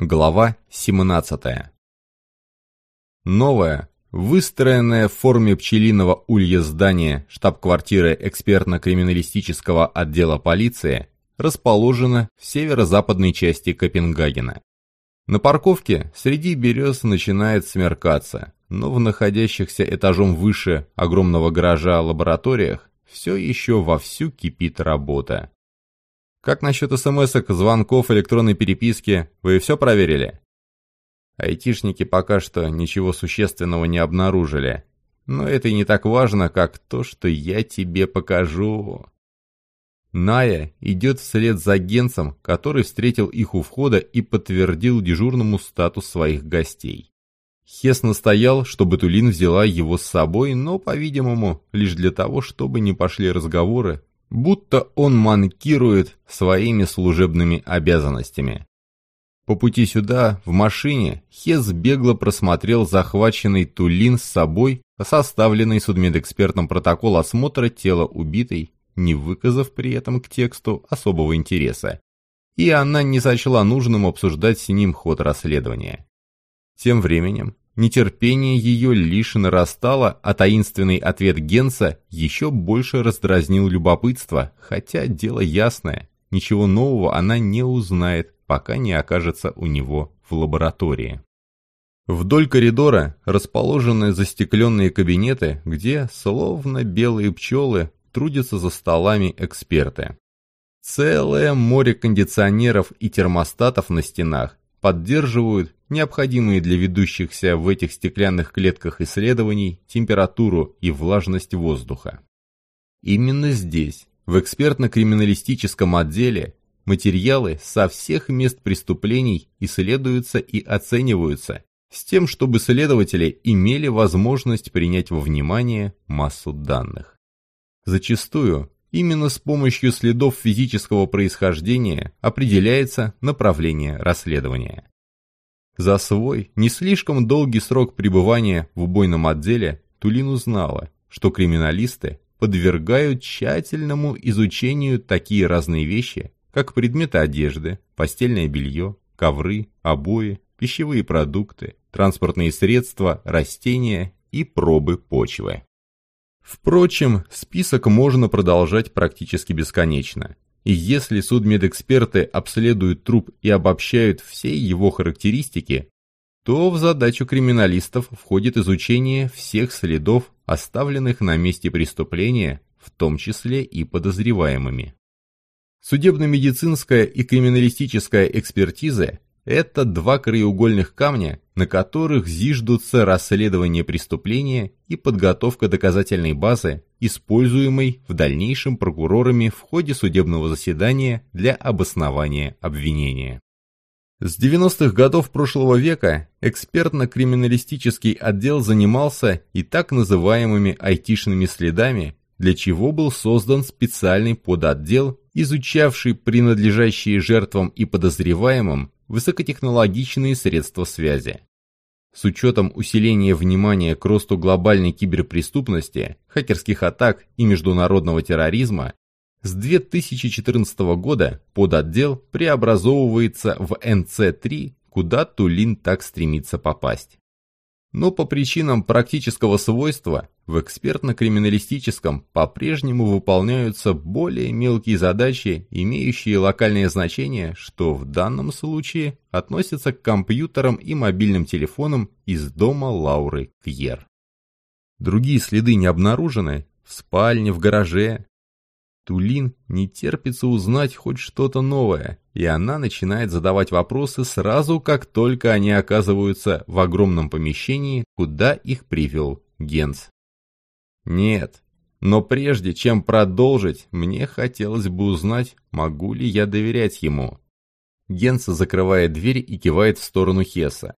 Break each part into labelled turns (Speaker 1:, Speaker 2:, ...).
Speaker 1: Глава 17. Новое, выстроенное в форме пчелиного улья здание штаб-квартиры экспертно-криминалистического отдела полиции расположено в северо-западной части Копенгагена. На парковке среди берез начинает смеркаться, но в находящихся этажом выше огромного гаража лабораториях все еще вовсю кипит работа. Как насчет смс-ок, звонков, электронной переписки? Вы все проверили? Айтишники пока что ничего существенного не обнаружили. Но это не так важно, как то, что я тебе покажу. Ная идет вслед за агентом, который встретил их у входа и подтвердил дежурному статус своих гостей. Хес настоял, чтобы Тулин взяла его с собой, но, по-видимому, лишь для того, чтобы не пошли разговоры будто он манкирует своими служебными обязанностями. По пути сюда, в машине, Хес бегло просмотрел захваченный Тулин с собой, составленный судмедэкспертом протокол осмотра тела убитой, не выказав при этом к тексту особого интереса. И она не сочла нужным обсуждать с ним ход расследования. Тем временем, Нетерпение ее лишь нарастало, а таинственный ответ Генса еще больше раздразнил любопытство, хотя дело ясное, ничего нового она не узнает, пока не окажется у него в лаборатории. Вдоль коридора расположены застекленные кабинеты, где, словно белые пчелы, трудятся за столами эксперты. Целое море кондиционеров и термостатов на стенах, поддерживают необходимые для ведущихся в этих стеклянных клетках исследований температуру и влажность воздуха. Именно здесь, в экспертно-криминалистическом отделе, материалы со всех мест преступлений исследуются и оцениваются, с тем, чтобы следователи имели возможность принять во внимание массу данных. Зачастую Именно с помощью следов физического происхождения определяется направление расследования. За свой не слишком долгий срок пребывания в убойном отделе Тулин узнала, что криминалисты подвергают тщательному изучению такие разные вещи, как предметы одежды, постельное белье, ковры, обои, пищевые продукты, транспортные средства, растения и пробы почвы. Впрочем, список можно продолжать практически бесконечно. И если судмедэксперты обследуют труп и обобщают все его характеристики, то в задачу криминалистов входит изучение всех следов, оставленных на месте преступления, в том числе и подозреваемыми. Судебно-медицинская и криминалистическая экспертизы это два краеугольных камня, на которых зиждутся расследование преступления и подготовка доказательной базы, используемой в дальнейшем прокурорами в ходе судебного заседания для обоснования обвинения. С 90-х годов прошлого века экспертно-криминалистический отдел занимался и так называемыми айтишными следами, для чего был создан специальный подотдел, изучавший принадлежащие жертвам и подозреваемым высокотехнологичные средства связи. С учетом усиления внимания к росту глобальной киберпреступности, хакерских атак и международного терроризма, с 2014 года подотдел преобразовывается в НЦ-3, куда Тулин так стремится попасть но по причинам практического свойства в экспертно-криминалистическом по-прежнему выполняются более мелкие задачи, имеющие локальное значение, что в данном случае относятся к компьютерам и мобильным телефонам из дома Лауры Кьер. Другие следы не обнаружены в спальне, в гараже, Тулин не терпится узнать хоть что-то новое, и она начинает задавать вопросы сразу, как только они оказываются в огромном помещении, куда их привел Генс. Нет, но прежде чем продолжить, мне хотелось бы узнать, могу ли я доверять ему. Генс закрывает дверь и кивает в сторону Хеса.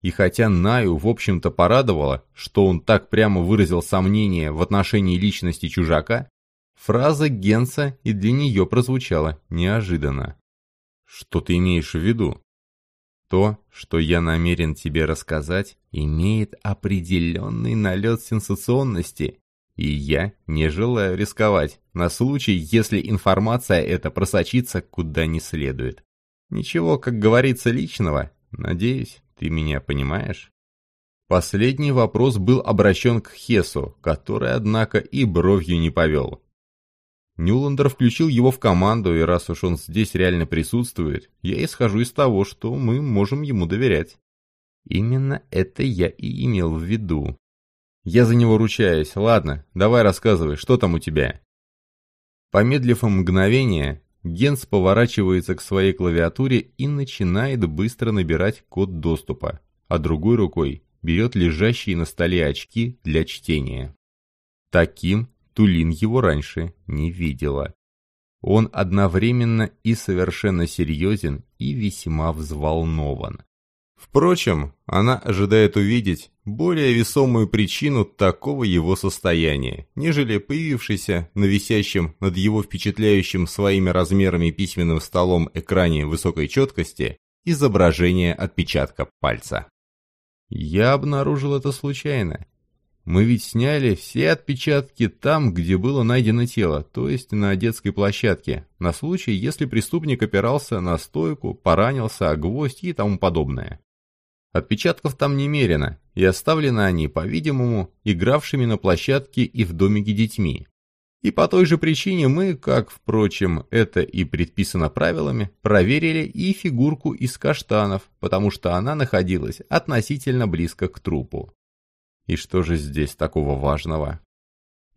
Speaker 1: И хотя Наю, в общем-то, порадовало, что он так прямо выразил сомнение в отношении личности чужака, Фраза Генса и для нее прозвучала неожиданно. «Что ты имеешь в виду?» «То, что я намерен тебе рассказать, имеет определенный налет сенсационности, и я не желаю рисковать на случай, если информация эта просочится куда не следует. Ничего, как говорится, личного, Надеюсь, ты меня понимаешь? Последний вопрос был обращен к Хесу, который, однако, и бровью не повел. Нюландер включил его в команду, и раз уж он здесь реально присутствует, я исхожу из того, что мы можем ему доверять. Именно это я и имел в виду. Я за него ручаюсь. Ладно, давай рассказывай, что там у тебя? Помедлив мгновение, Генс поворачивается к своей клавиатуре и начинает быстро набирать код доступа, а другой рукой берет лежащие на столе очки для чтения. Таким Тулин его раньше не видела. Он одновременно и совершенно серьезен, и весьма взволнован. Впрочем, она ожидает увидеть более весомую причину такого его состояния, нежели появившийся на висящем над его впечатляющим своими размерами письменным столом экране высокой четкости изображение отпечатка пальца. Я обнаружил это случайно. Мы ведь сняли все отпечатки там, где было найдено тело, то есть на детской площадке, на случай, если преступник опирался на стойку, поранился о гвоздь и тому подобное. Отпечатков там немерено, и оставлены они, по-видимому, игравшими на площадке и в домике детьми. И по той же причине мы, как, впрочем, это и предписано правилами, проверили и фигурку из каштанов, потому что она находилась относительно близко к трупу. И что же здесь такого важного?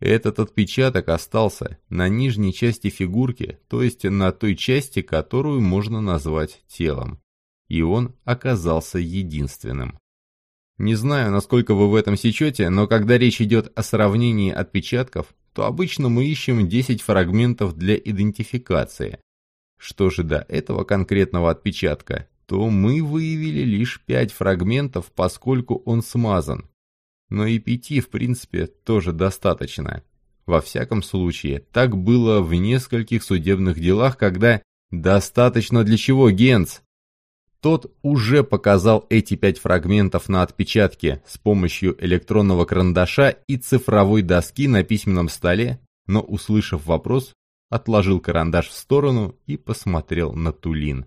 Speaker 1: Этот отпечаток остался на нижней части фигурки, то есть на той части, которую можно назвать телом и он оказался единственным. Не знаю, насколько вы в этом сечете, но когда речь идет о сравнении отпечатков, то обычно мы ищем 10 фрагментов для идентификации. Что же до этого конкретного отпечатка, то мы выявили лишь 5 фрагментов, поскольку он смазан. Но и 5, в принципе, тоже достаточно. Во всяком случае, так было в нескольких судебных делах, когда «Достаточно для чего, Генц?» Тот уже показал эти пять фрагментов на отпечатке с помощью электронного карандаша и цифровой доски на письменном столе, но, услышав вопрос, отложил карандаш в сторону и посмотрел на Тулин.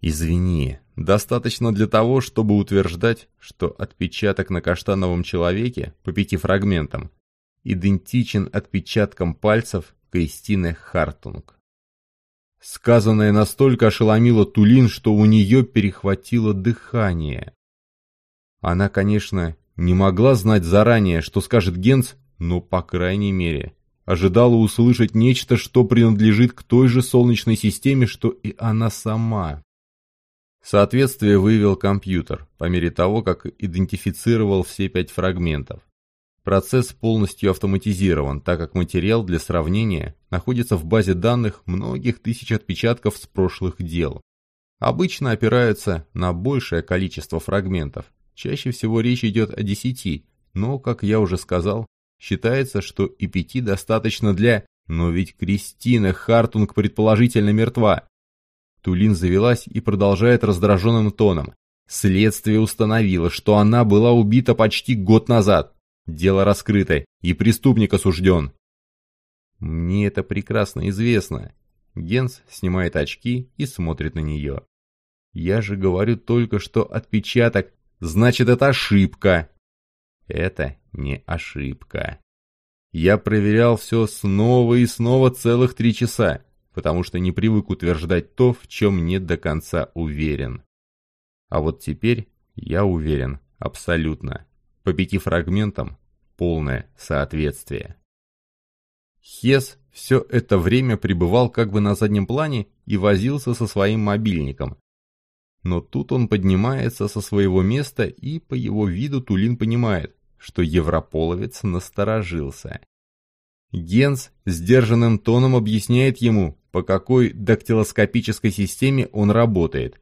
Speaker 1: «Извини, достаточно для того, чтобы утверждать, что отпечаток на каштановом человеке по пяти фрагментам идентичен отпечаткам пальцев Кристины Хартунг». Сказанное настолько ошеломило Тулин, что у нее перехватило дыхание. Она, конечно, не могла знать заранее, что скажет Генц, но, по крайней мере, ожидала услышать нечто, что принадлежит к той же Солнечной системе, что и она сама. Соответствие выявил компьютер, по мере того, как идентифицировал все пять фрагментов. Процесс полностью автоматизирован, так как материал для сравнения находится в базе данных многих тысяч отпечатков с прошлых дел. Обычно опираются на большее количество фрагментов. Чаще всего речь идет о 10, но, как я уже сказал, считается, что и 5 достаточно для... Но ведь Кристина Хартунг предположительно мертва. Тулин завелась и продолжает раздраженным тоном. Следствие установило, что она была убита почти год назад. Дело раскрыто, и преступник осужден. Мне это прекрасно известно. Генс снимает очки и смотрит на нее. Я же говорю только, что отпечаток, значит это ошибка. Это не ошибка. Я проверял все снова и снова целых три часа, потому что не привык утверждать то, в чем не до конца уверен. А вот теперь я уверен абсолютно. По пяти фрагментам полное соответствие. Хес все это время пребывал как бы на заднем плане и возился со своим мобильником. Но тут он поднимается со своего места, и по его виду Тулин понимает, что европоловец насторожился. Генс сдержанным тоном объясняет ему, по какой дактилоскопической системе он работает.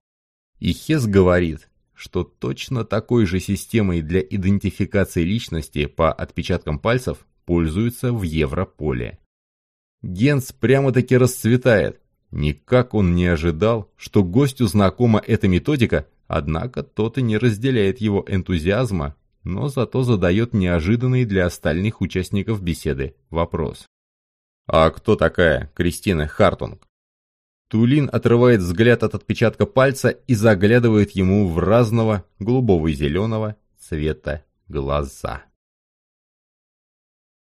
Speaker 1: И Хес говорит, что точно такой же системой для идентификации личности по отпечаткам пальцев пользуются в Европоле. Генс прямо-таки расцветает. Никак он не ожидал, что гостю знакома эта методика, однако тот и не разделяет его энтузиазма, но зато задает неожиданный для остальных участников беседы вопрос. «А кто такая Кристина Хартунг?» Тулин отрывает взгляд от отпечатка пальца и заглядывает ему в разного голубого и зеленого цвета глаза.